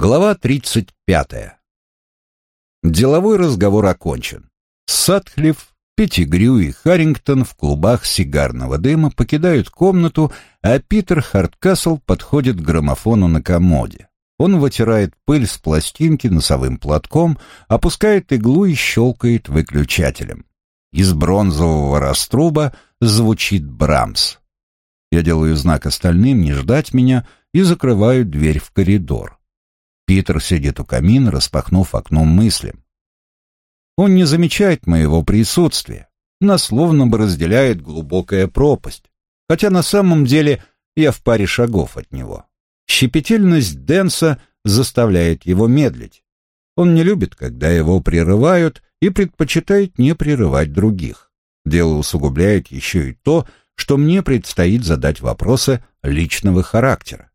Глава 35. Деловой разговор окончен. Сатхлиф, Петтигрю и Харрингтон в клубах сигарного дыма покидают комнату, а Питер Харткасл подходит к граммофону на комоде. Он вытирает пыль с пластинки носовым платком, опускает иглу и щелкает выключателем. Из бронзового раструба звучит Брамс. Я делаю знак остальным не ждать меня и закрываю дверь в коридор. Питер сидит у камина, распахнув окно мыслям. Он не замечает моего присутствия, нас словно бы разделяет глубокая пропасть, хотя на самом деле я в паре шагов от него. Щепетильность Дэнса заставляет его медлить. Он не любит, когда его прерывают, и предпочитает не прерывать других. Дело усугубляет еще и то, что мне предстоит задать вопросы личного характера.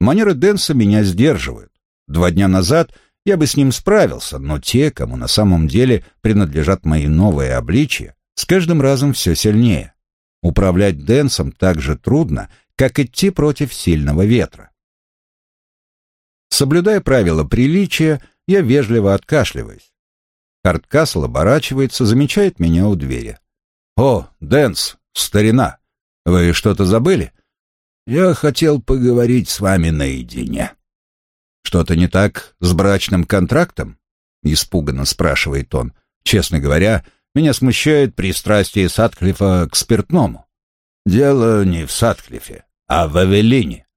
Манеры Дэнса меня сдерживают. Два дня назад я бы с ним справился, но те, кому на самом деле принадлежат мои новые обличия, с каждым разом все сильнее. Управлять Дэнсом так же трудно, как идти против сильного ветра. Соблюдая правила приличия, я вежливо откашливаюсь. Харткасл оборачивается, замечает меня у двери. «О, Дэнс, старина, вы что-то забыли?» «Я хотел поговорить с вами наедине». «Что-то не так с брачным контрактом?» — испуганно спрашивает он. «Честно говоря, меня смущает пристрастие Сатклифа к спиртному». «Дело не в Сатклифе, а в Авелине».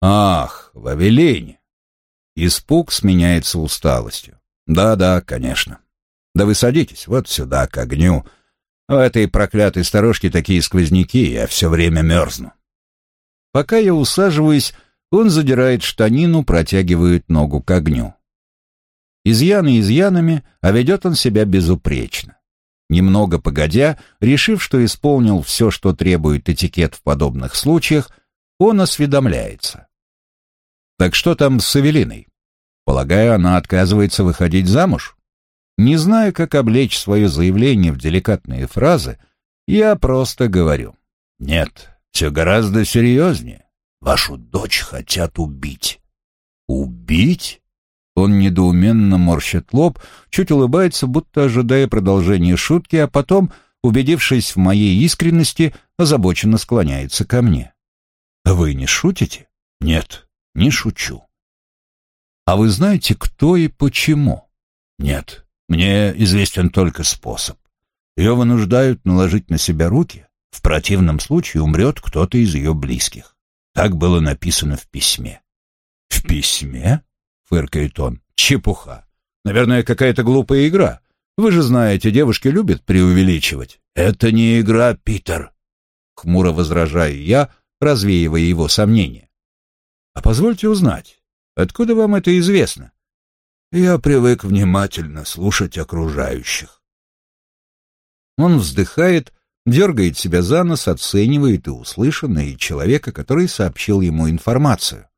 «Ах, в Авелине». Испуг сменяется усталостью. «Да-да, конечно. Да вы садитесь вот сюда, к огню. В этой проклятой сторожке такие сквозняки, я все время мерзну». Пока я усаживаюсь, он задирает штанину, протягивает ногу к огню. Изъяны изъянами, а ведет он себя безупречно. Немного погодя, решив, что исполнил все, что требует этикет в подобных случаях, он осведомляется. «Так что там с Эвелиной? Полагаю, она отказывается выходить замуж?» Не зная, как облечь свое заявление в деликатные фразы, я просто говорю. «Нет, все гораздо серьезнее. Вашу дочь хотят убить». «Убить?» Он недоуменно морщит лоб, чуть улыбается, будто ожидая продолжения шутки, а потом, убедившись в моей искренности, озабоченно склоняется ко мне. «Вы не шутите?» «Нет, не шучу». «А вы знаете, кто и почему?» «Нет, мне известен только способ. Ее вынуждают наложить на себя руки, в противном случае умрет кто-то из ее близких. Так было написано в письме. «В письме?» — фыркает он. «Чепуха. Наверное, какая-то глупая игра. Вы же знаете, девушки любят преувеличивать». «Это не игра, Питер», — хмуро возражаю я, развеивая его сомнения. «А позвольте узнать, откуда вам это известно?» «Я привык внимательно слушать окружающих». Он вздыхает дергает себя за нос, оценивает и услышанное, и человека, который сообщил ему информацию.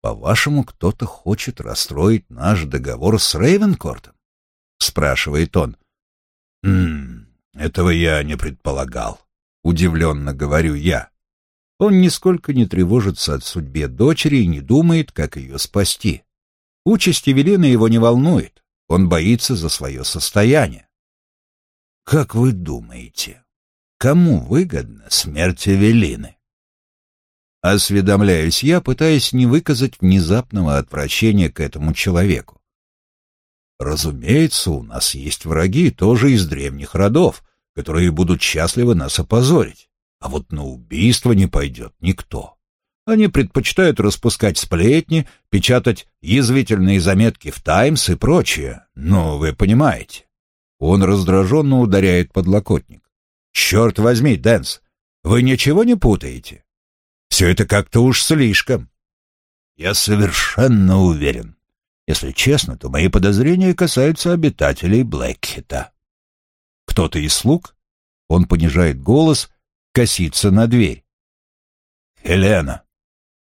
«По-вашему, кто-то хочет расстроить наш договор с Рейвенкортом?» — спрашивает он. «Ммм, этого я не предполагал», — удивленно говорю я. Он нисколько не тревожится от судьбе дочери и не думает, как ее спасти. Участь Евелины его не волнует, он боится за свое состояние. Как вы думаете, кому выгодна смерть Эвелины? Осведомляюсь я, пытаясь не выказать внезапного отвращения к этому человеку. Разумеется, у нас есть враги, тоже из древних родов, которые будут счастливы нас опозорить. А вот на убийство не пойдет никто. Они предпочитают распускать сплетни, печатать язвительные заметки в «Таймс» и прочее. Но вы понимаете. Он раздраженно ударяет подлокотник. «Черт возьми, Дэнс, вы ничего не путаете? Все это как-то уж слишком». «Я совершенно уверен. Если честно, то мои подозрения касаются обитателей Блэкхита». «Кто-то из слуг?» Он понижает голос, косится на дверь. «Хелена».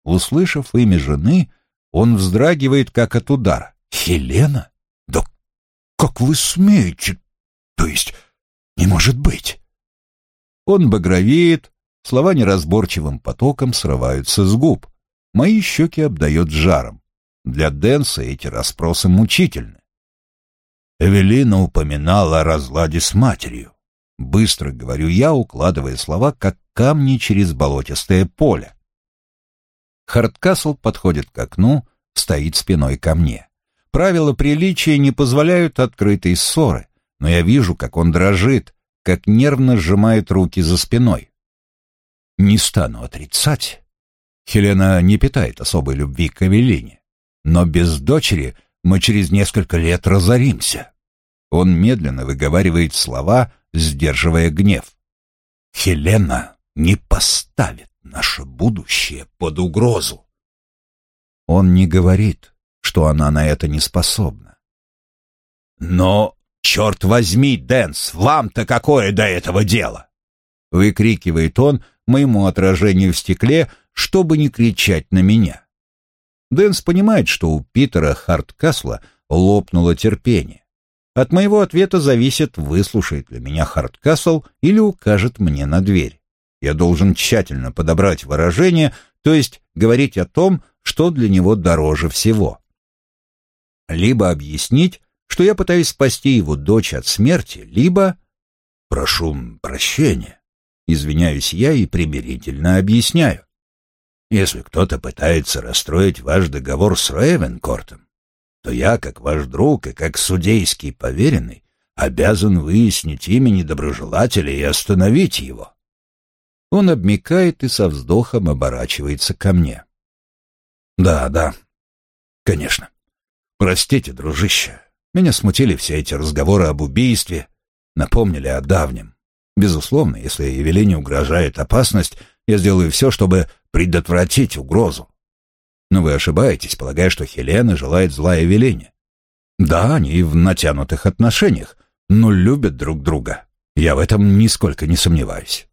Услышав имя жены, он вздрагивает, как от удара. «Хелена? Да как вы смеете? То есть, не может быть. Он багровеет, слова неразборчивым потоком срываются с губ. Мои щеки обдает жаром. Для Дэнса эти расспросы мучительны. Эвелина упоминала о разладе с матерью. Быстро говорю я, укладывая слова, как камни через болотистое поле. Хардкасл подходит к окну, стоит спиной ко мне. Правила приличия не позволяют открытой ссоры, но я вижу, как он дрожит, как нервно сжимает руки за спиной. Не стану отрицать. Хелена не питает особой любви к Эвелине, но без дочери мы через несколько лет разоримся. Он медленно выговаривает слова, сдерживая гнев. Хелена не поставит наше будущее под угрозу. Он не говорит, что она на это не способна. Но, черт возьми, Дэнс, вам-то какое до этого дело? Выкрикивает он моему отражению в стекле, чтобы не кричать на меня. Дэнс понимает, что у Питера Харткасла лопнуло терпение. От моего ответа зависит, выслушает ли меня Харткасл или укажет мне на дверь. Я должен тщательно подобрать выражение, то есть говорить о том, что для него дороже всего. Либо объяснить, что я пытаюсь спасти его дочь от смерти, либо... Прошу прощения. Извиняюсь я и примирительно объясняю. Если кто-то пытается расстроить ваш договор с Рейвенкортом, то я, как ваш друг и как судейский поверенный, обязан выяснить имя недоброжелателя и остановить его. Он обмикает и со вздохом оборачивается ко мне. Да, да, конечно. Простите, дружище, меня смутили все эти разговоры об убийстве, напомнили о давнем. Безусловно, если Евелине угрожает опасность, я сделаю все, чтобы предотвратить угрозу. Но вы ошибаетесь, полагая, что Хелена желает зла Евелине. Да, они в натянутых отношениях, но любят друг друга. Я в этом нисколько не сомневаюсь.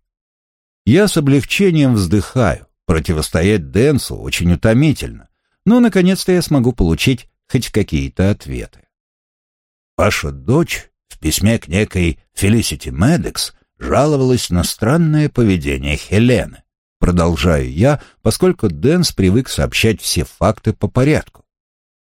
Я с облегчением вздыхаю. Противостоять Дэнсу очень утомительно. Но, наконец-то, я смогу получить хоть какие-то ответы. Ваша дочь в письме к некой Фелисити Медекс жаловалась на странное поведение Хелены. Продолжаю я, поскольку Дэнс привык сообщать все факты по порядку.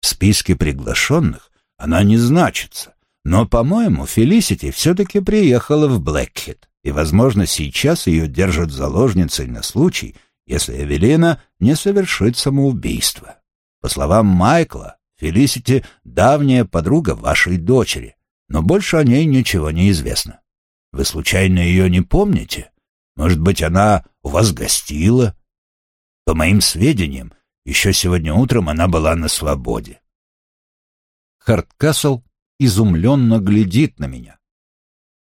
В списке приглашенных она не значится, но, по-моему, Фелисити все-таки приехала в Блэкхит и, возможно, сейчас ее держат заложницей на случай, если Эвелина не совершит самоубийство. По словам Майкла, Фелисити — давняя подруга вашей дочери, но больше о ней ничего не известно. Вы случайно ее не помните? Может быть, она у вас гостила? По моим сведениям, еще сегодня утром она была на свободе. Харткасл изумленно глядит на меня.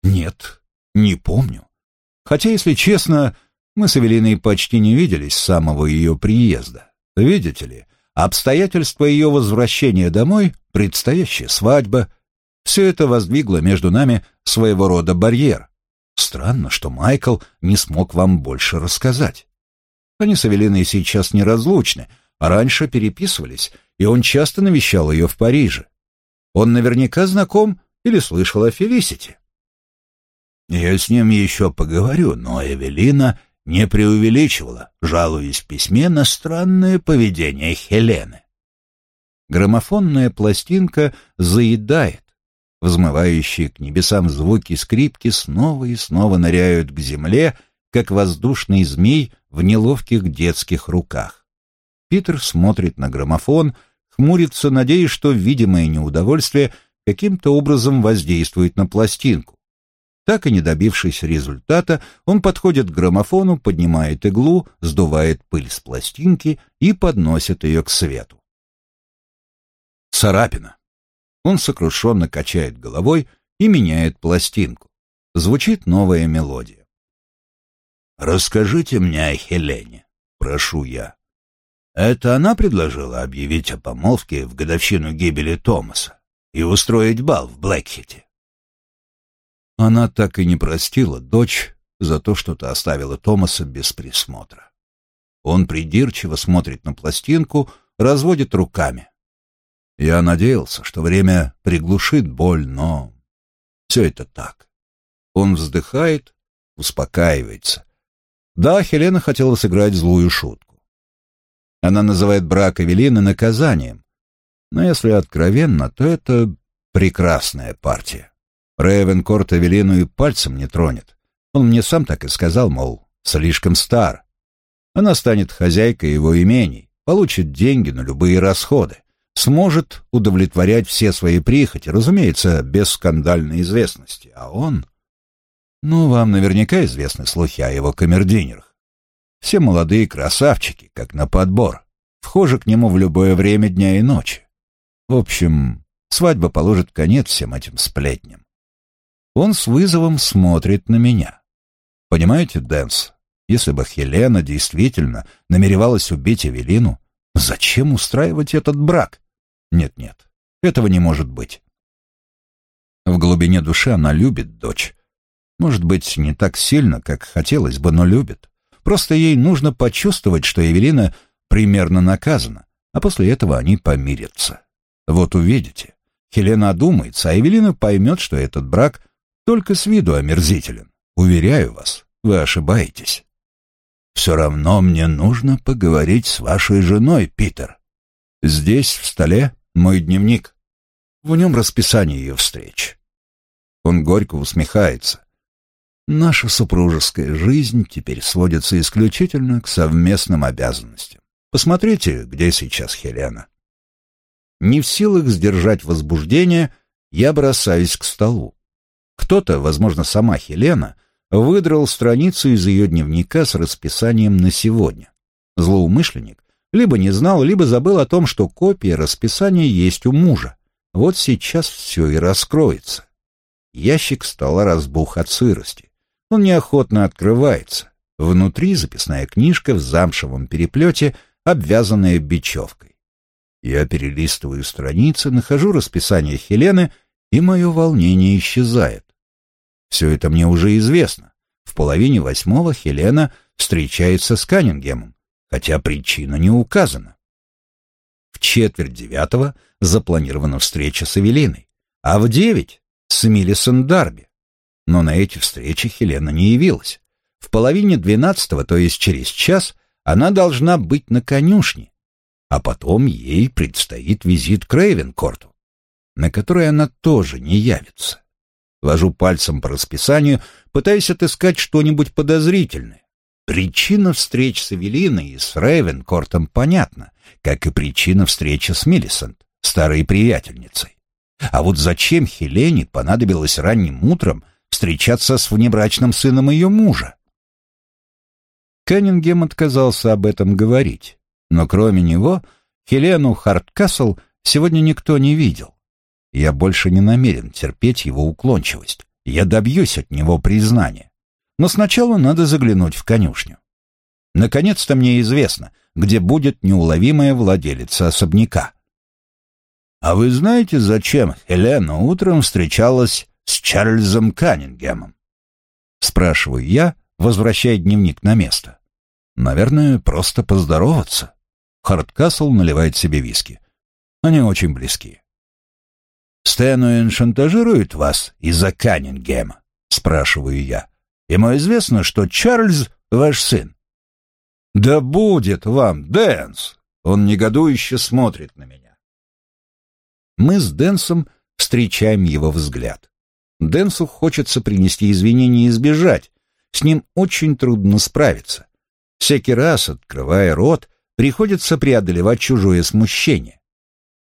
Нет, не помню. Хотя, если честно, мы с Эвелиной почти не виделись с самого ее приезда. Видите ли, обстоятельства ее возвращения домой, предстоящая свадьба, все это воздвигло между нами своего рода барьер. Странно, что Майкл не смог вам больше рассказать. Они с Эвелиной сейчас неразлучны, а раньше переписывались, и он часто навещал ее в Париже. Он наверняка знаком или слышал о Фелисити. Я с ним еще поговорю, но Эвелина не преувеличивала, жалуясь в письме на странное поведение Хелены. Граммофонная пластинка заедает. Взмывающие к небесам звуки скрипки снова и снова ныряют к земле, как воздушный змей в неловких детских руках. Питер смотрит на граммофон, хмурится, надеясь, что видимое неудовольствие каким-то образом воздействует на пластинку. Так и не добившись результата, он подходит к граммофону, поднимает иглу, сдувает пыль с пластинки и подносит ее к свету. Царапина. Он сокрушенно качает головой и меняет пластинку. Звучит новая мелодия. «Расскажите мне о Хелене, прошу я. Это она предложила объявить о помолвке в годовщину гибели Томаса и устроить бал в Блэкхите?» Она так и не простила дочь за то, что та оставила Томаса без присмотра. Он придирчиво смотрит на пластинку, разводит руками. Я надеялся, что время приглушит боль, но все это так. Он вздыхает, успокаивается. Да, Хелена хотела сыграть злую шутку. Она называет брак Эвелины наказанием, Но если откровенно, то это прекрасная партия. Рейвенкорт Эвелину и пальцем не тронет. Он мне сам так и сказал, мол, слишком стар. Она станет хозяйкой его имений, получит деньги на любые расходы, сможет удовлетворять все свои прихоти, разумеется, без скандальной известности. А он... Ну, вам наверняка известны слухи о его камердинерах. Все молодые красавчики, как на подбор, вхожи к нему в любое время дня и ночи. В общем, свадьба положит конец всем этим сплетням. Он с вызовом смотрит на меня. Понимаете, Дэнс, если бы Хелена действительно намеревалась убить Эвелину, зачем устраивать этот брак? Нет-нет, этого не может быть. В глубине души она любит дочь. Может быть, не так сильно, как хотелось бы, но любит. Просто ей нужно почувствовать, что Эвелина примерно наказана, а после этого они помирятся. Вот увидите. Хелена одумается, а Эвелина поймет, что этот брак только с виду омерзителен. Уверяю вас, вы ошибаетесь. Все равно мне нужно поговорить с вашей женой, Питер. Здесь, в столе, мой дневник. В нем расписание ее встреч. Он горько усмехается. Наша супружеская жизнь теперь сводится исключительно к совместным обязанностям. Посмотрите, где сейчас Хелена. Не в силах сдержать возбуждение, я бросаюсь к столу. Кто-то, возможно, сама Хелена, выдрал страницу из ее дневника с расписанием на сегодня. Злоумышленник либо не знал, либо забыл о том, что копия расписания есть у мужа. Вот сейчас все и раскроется. Ящик стола разбух от сырости. Он неохотно открывается. Внутри записная книжка в замшевом переплете, обвязанная бечевкой. Я перелистываю страницы, нахожу расписание Хелены, и мое волнение исчезает. Все это мне уже известно. В половине восьмого Хелена встречается с Каннингемом, хотя причина не указана. В четверть девятого запланирована встреча с Эвелиной, а в девять — с Миллисон Дарби. Но на эти встречи Хелена не явилась. В половине двенадцатого, то есть через час, она должна быть на конюшне, а потом ей предстоит визит к Рейвенкорту, на который она тоже не явится. Вожу пальцем по расписанию, пытаясь отыскать что-нибудь подозрительное. Причина встреч с Эвелиной и с Рейвенкортом понятна, как и причина встречи с Миллисент, старой приятельницей. А вот зачем Хелене понадобилось ранним утром встречаться с внебрачным сыном ее мужа? Каннингем отказался об этом говорить, но кроме него Хелену Харткасл сегодня никто не видел. Я больше не намерен терпеть его уклончивость. Я добьюсь от него признания. Но сначала надо заглянуть в конюшню. Наконец-то мне известно, где будет неуловимая владелица особняка. А вы знаете, зачем Хелена утром встречалась с Чарльзом Каннингемом? Спрашиваю я, возвращая дневник на место. Наверное, просто поздороваться. Хардкасл наливает себе виски. Они очень близки. Стэнуэн шантажирует вас из-за Каннингема?» — спрашиваю я. «Ему известно, что Чарльз — ваш сын». «Да будет вам, Дэнс!» Он негодующе смотрит на меня. Мы с Дэнсом встречаем его взгляд. Дэнсу хочется принести извинения и сбежать. С ним очень трудно справиться. Всякий раз, открывая рот, приходится преодолевать чужое смущение.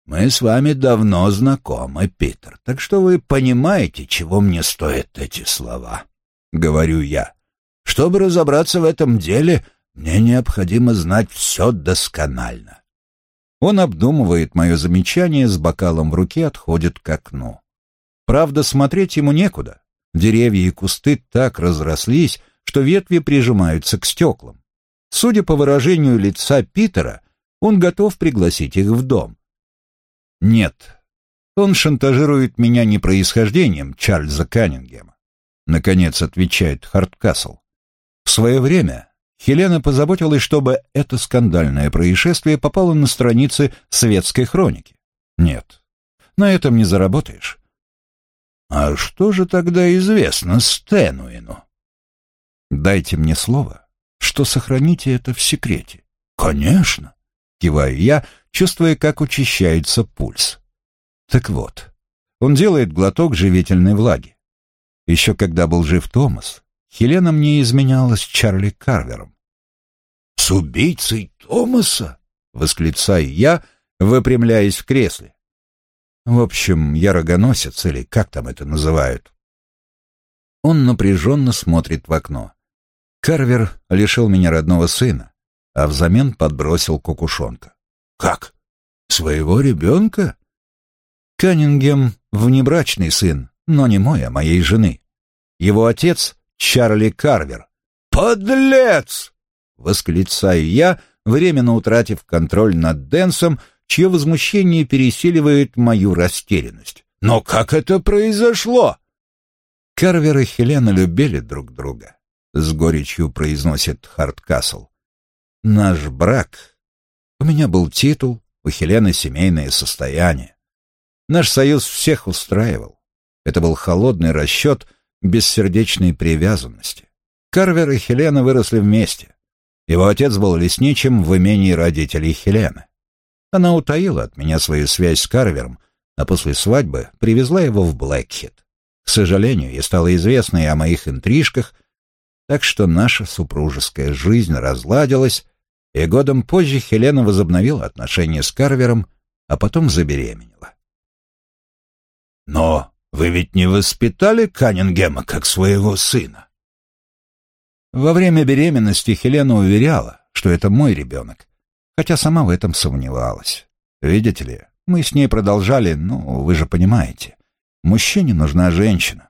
Мы с вами давно знакомы, Питер, так что вы понимаете, чего мне стоят эти слова. Говорю я. Чтобы разобраться в этом деле, мне необходимо знать все досконально. Он обдумывает мое замечание, с бокалом в руке отходит к окну. Правда, смотреть ему некуда. Деревья и кусты так разрослись, что ветви прижимаются к стеклам. Судя по выражению лица Питера, он готов пригласить их в дом. Нет, он шантажирует меня не происхождением Чарльза Каннингема. Наконец отвечает Харткасл. В свое время Хелена позаботилась, чтобы это скандальное происшествие попало на страницы светской хроники. Нет, на этом не заработаешь. А что же тогда известно Стэнуину? Дайте мне слово, что сохраните это в секрете. Конечно. Киваю я, чувствуя, как учащается пульс. Так вот, он делает глоток живительной влаги. Еще когда был жив Томас, Хелена мне изменяла с Чарли Карвером. «С убийцей Томаса?» — восклицаю я, выпрямляясь в кресле. В общем, я рогоносец, или как там это называют. Он напряженно смотрит в окно. Карвер лишил меня родного сына, а взамен подбросил кукушонка. «Как? Своего ребенка?» Каннингем — внебрачный сын, но не мой, а моей жены. Его отец — Чарли Карвер. «Подлец!» — восклицаю я, временно утратив контроль над Дэнсом, чье возмущение пересиливает мою растерянность. «Но как это произошло?» Карвер и Хелена любили друг друга, — с горечью произносит Харткасл. Наш брак... У меня был титул, у Хелены семейное состояние. Наш союз всех устраивал. Это был холодный расчет бессердечной привязанности. Карвер и Хелена выросли вместе. Его отец был лесничим в имении родителей Хелены. Она утаила от меня свою связь с Карвером, а после свадьбы привезла его в Блэкхит. К сожалению, ей стало известно и о моих интрижках, так что наша супружеская жизнь разладилась, и годом позже Хелена возобновила отношения с Карвером, а потом забеременела. «Но вы ведь не воспитали Каннингема как своего сына?» Во время беременности Хелена уверяла, что это мой ребенок, хотя сама в этом сомневалась. Видите ли, мы с ней продолжали, ну, вы же понимаете, мужчине нужна женщина.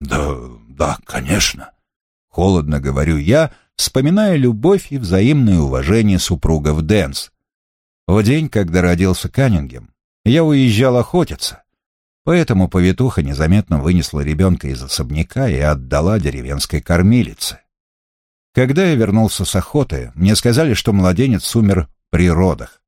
«Да, да, конечно», — холодно говорю я, вспоминая любовь и взаимное уважение супругов Дэнс. В день, когда родился Каннингем, я уезжал охотиться, поэтому повитуха незаметно вынесла ребенка из особняка и отдала деревенской кормилице. Когда я вернулся с охоты, мне сказали, что младенец умер при родах.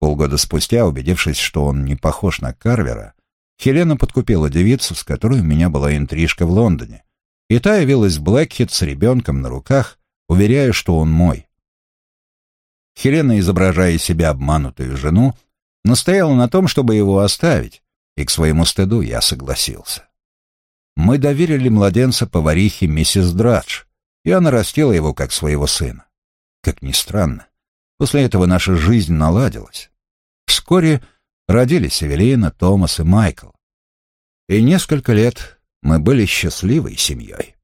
Полгода спустя, убедившись, что он не похож на Карвера, Хелена подкупила девицу, с которой у меня была интрижка в Лондоне, и та явилась в Блэкхит с ребенком на руках, уверяя, что он мой. Хелена, изображая себя обманутую жену, настояла на том, чтобы его оставить, и к своему стыду я согласился. Мы доверили младенца поварихе миссис Драдж, и она растила его как своего сына. Как ни странно, после этого наша жизнь наладилась. Вскоре родились Эвелина, Томас и Майкл. И несколько лет мы были счастливой семьей.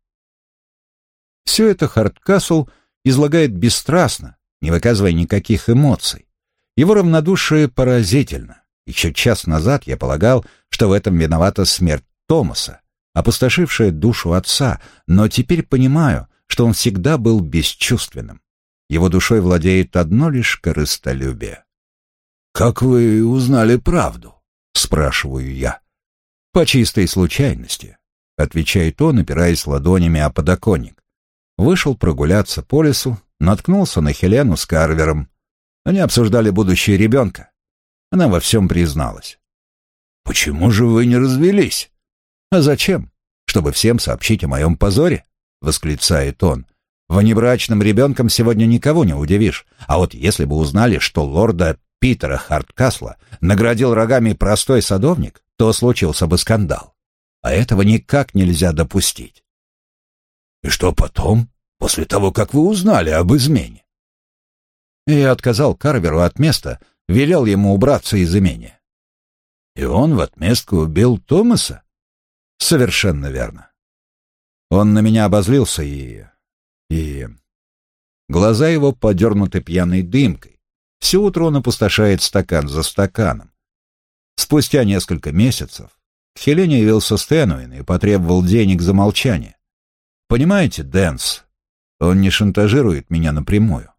Все это Харткасл излагает бесстрастно, не выказывая никаких эмоций. Его равнодушие поразительно. Еще час назад я полагал, что в этом виновата смерть Томаса, опустошившая душу отца, но теперь понимаю, что он всегда был бесчувственным. Его душой владеет одно лишь корыстолюбие. «Как вы узнали правду?» — спрашиваю я. «По чистой случайности», — отвечает он, опираясь ладонями о подоконник. Вышел прогуляться по лесу, наткнулся на Хелену с Карвером. Они обсуждали будущее ребенка. Она во всем призналась. «Почему же вы не развелись?» «А зачем? Чтобы всем сообщить о моем позоре?» — восклицает он. «Внебрачным ребенком сегодня никого не удивишь. А вот если бы узнали, что лорда Питера Харткасла наградил рогами простой садовник, то случился бы скандал. А этого никак нельзя допустить». «И что потом, после того, как вы узнали об измене?» Я отказал Карверу от места, велел ему убраться из имения. «И он в отместку убил Томаса?» «Совершенно верно. Он на меня обозлился и... и... Глаза его подернуты пьяной дымкой. Все утро он опустошает стакан за стаканом. Спустя несколько месяцев Хелене явился Стэнуин и потребовал денег за молчание. Понимаете, Дэнс, он не шантажирует меня напрямую.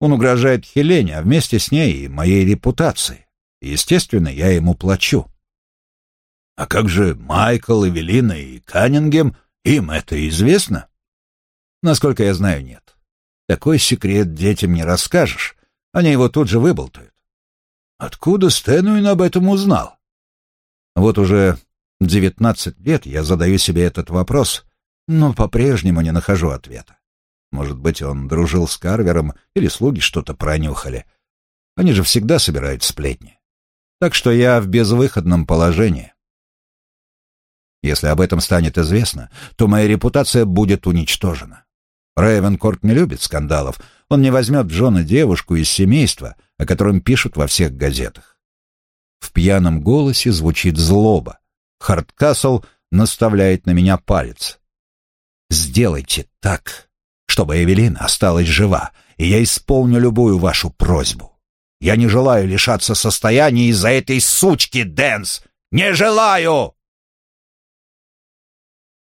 Он угрожает Хелене, а вместе с ней и моей репутации. Естественно, я ему плачу. А как же Майкл, Эвелина и Каннингем им это известно? Насколько я знаю, нет. Такой секрет детям не расскажешь. Они его тут же выболтают. Откуда Стэнуин об этом узнал? Вот уже девятнадцать лет я задаю себе этот вопрос, но по-прежнему не нахожу ответа. Может быть, он дружил с Карвером, или слуги что-то пронюхали. Они же всегда собирают сплетни. Так что я в безвыходном положении. Если об этом станет известно, то моя репутация будет уничтожена. Рейвенкорт не любит скандалов. Он не возьмет в жены девушку из семейства, о котором пишут во всех газетах. В пьяном голосе звучит злоба. Хардкасл наставляет на меня палец. «Сделайте так, чтобы Эвелина осталась жива, и я исполню любую вашу просьбу. Я не желаю лишаться состояния из-за этой сучки, Дэнс! Не желаю!»